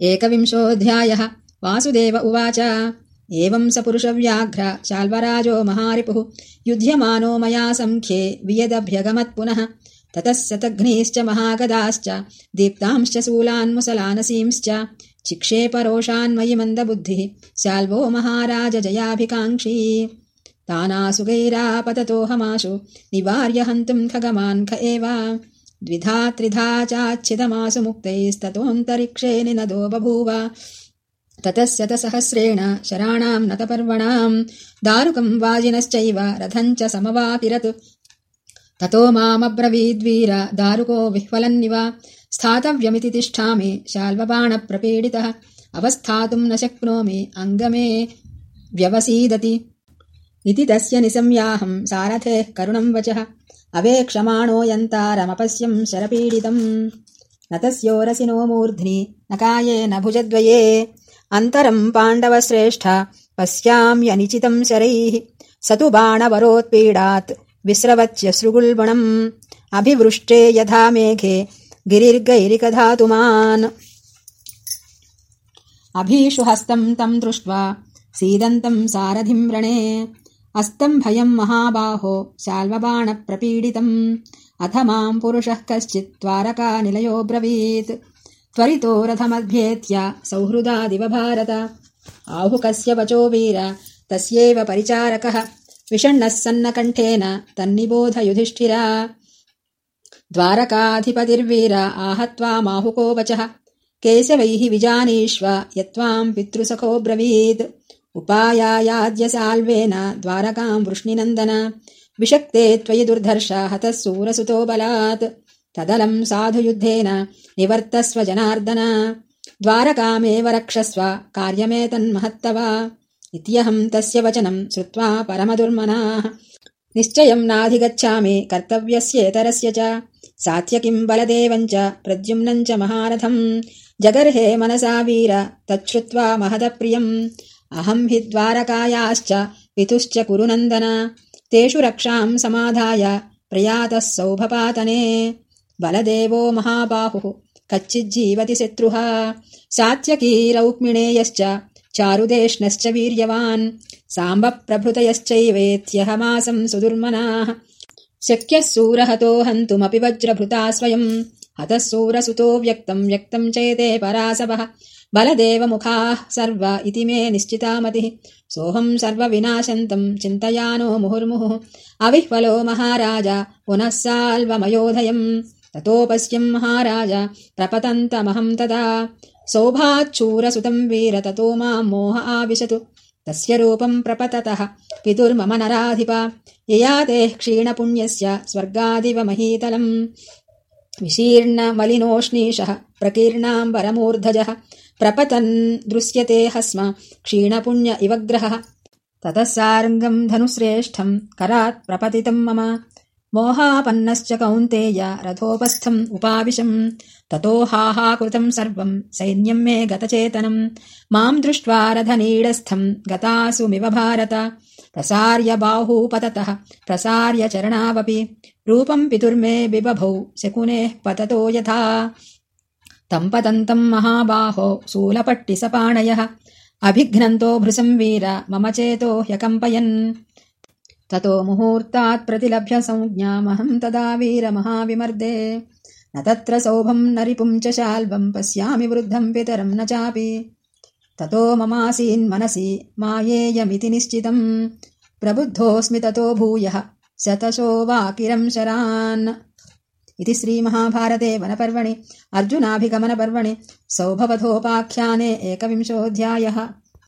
एकविंशोऽध्यायः। वासुदेव उवाच। एवं स पुरुषव्याघ्र शाल्वराजो महारिपुः। युध्यमानो मया सङ्ख्ये वियदभ्यगमत्पुनः ततः शतघ्नीश्च महागदाश्च। दीप्तांश्च शूलान्मुसलानसींश्च चिक्षेपरोषान्मयि मन्दबुद्धिः। शाल्वो महाराज जयाभिकाङ्क्षी। तानासुगैरापततोऽहमाशु निवार्य हन्तुम् खगमान् ख एव द्विधा त्रिधा चाच्छिदमासु मुक्तैस्ततोऽन्तरिक्षे निनदो बभूव। ततः शतसहस्रेण शराणाम् नतपर्वणाम् दारुकम् वाजिनश्चैव रथम् च समवाकिरत् ततो मामब्रवीद्वीर दारुको विह्वलन्निव स्थातव्यमिति तिष्ठामि शाल्वबाणप्रपीडितः अवस्थातुम् न शक्नोमि अङ्गमे व्यवसीदति। इति तस्य निसंयाहम् सारथेः करुणम् वचः अवेक्षमाणोऽयन्तारमपश्यम् शरपीडितम्। न तस्योरसिनो मूर्ध्नि न कायेन भुजद्वये। अन्तरम् पाण्डवश्रेष्ठ पश्याम्यनिचितम् शरैः। स तु बाणवरोत्पीडात् विस्रवत्यश्रुगुल्बणम् अभिवृष्टे यथा मेघे गिरिर्गैरिकधातुमान्। अभीषु हस्तम् तम् दृष्ट्वा सीदन्तम् सारथिम् रणे अस्तम् भयम् महाबाहो शाल्वबाणप्रपीडितम्। अथ माम् पुरुषः कश्चित् द्वारकानिलयोऽब्रवीत् त्वरितो रथमध्येत्य सौहृदादिव भारत आहुकस्य वचो वीर तस्यैव परिचारकः। विषण्णः सन्नकण्ठेन तन्निबोध युधिष्ठिरा। द्वारकाधिपतिर्वीर आहत्वामाहुको वचः। केशवैः विजानीष्व यत्त्वाम् पितृसखोऽब्रवीत् उपायायाद्य साल्वेन द्वारकाम् वृष्णिनन्दन। विषक्ते त्वयि दुर्धर्ष हतः सूरसुतो बलात्। तदलम् साधुयुद्धेन निवर्तस्व जनार्दन। द्वारकामेव रक्षस्व कार्यमेतन्महत्तव इत्यहम् तस्य वचनम् श्रुत्वा परमदुर्मनाः। निश्चयम् नाधिगच्छामि कर्तव्यस्येतरस्य च। सात्यकिम् बलदेवम् च प्रद्युम्नम् च महारथम्। जगर्हे मनसा वीर तच्छ्रुत्वा महदप्रियम् अहम् हि द्वारकायाश्च पितुश्च कुरुनन्दन। तेषु रक्षाम् समाधाय प्रयातः सौभपातने। बलदेवो महाबाहुः कच्चिज्जीवति शत्रुः। सात्यकीरौक्मिणेयश्च चारुदेष्णश्च वीर्यवान्। साम्बप्रभृतयश्चैवेत्यहमासम् सुदुर्मनाः। शक्यः सूरहतो हन्तुमपि वज्रभृता स्वयम् हतः सूरसुतो व्यक्तम् व्यक्तम् चेते परासवः बलदेवमुखाः सर्व इति मे निश्चितामतिः। सोऽहम् सर्वविनाशन्तम् चिन्तयानो मुहुर्मुहुः। अविह्वलो महाराज पुनः साल्वमयोधयम्। ततोपश्यम् महाराज प्रपतन्तमहम् तदा। सौभाच्छूरसुतम् वीर ततो माम् मोह आविशतु। तस्य रूपम् प्रपततः पितुर्मम नराधिप। ययातेः क्षीणपुण्यस्य स्वर्गादिव महीतलम् विशीर्णमलिनोष्णीषः प्रकीर्णाम्बरमूर्धजः प्रपतन् दृश्यते हस्म। क्षीणपुण्य इव ग्रहः। ततः सारङ्गम् धनुश्रेष्ठम् करात् प्रपतितम् मम। मोहापन्नश्च कौन्तेय रथोपस्थम् उपाविशम्। ततो हाहाकृतम् सर्वम् सैन्यम् मे गतचेतनम् माम् दृष्ट्वा रथनीडस्थम् गतासुमिव भारत। प्रसार्य बाहूपततः प्रसार्य चरणावपि। रूपम् पितुर्मे बिबभौ शकुनेः पततो यथा तम् पतन्तम् महाबाहो शूलपट्टिसपाणयः अभिघ्नन्तो भृशम् वीर मम चेतो ह्यकम्पयन्। ततो मुहूर्तात् प्रतिलभ्य संज्ञामहम् तदा वीरमहाविमर्दे न तत्र सौभम् न रिपुम् च शाल्वम् पश्यामि वृद्धम् पितरम् न चापि। ततो ममासीन्मनसि मायेयमिति निश्चितम्। प्रबुद्धोऽस्मि ततो भूयः शतशो वाकिरम् शरान् इति श्रीमहाभारते वनपर्वणि अर्जुनाभिगमनपर्वणि सौभवधोपाख्याने एकविंशोऽध्यायः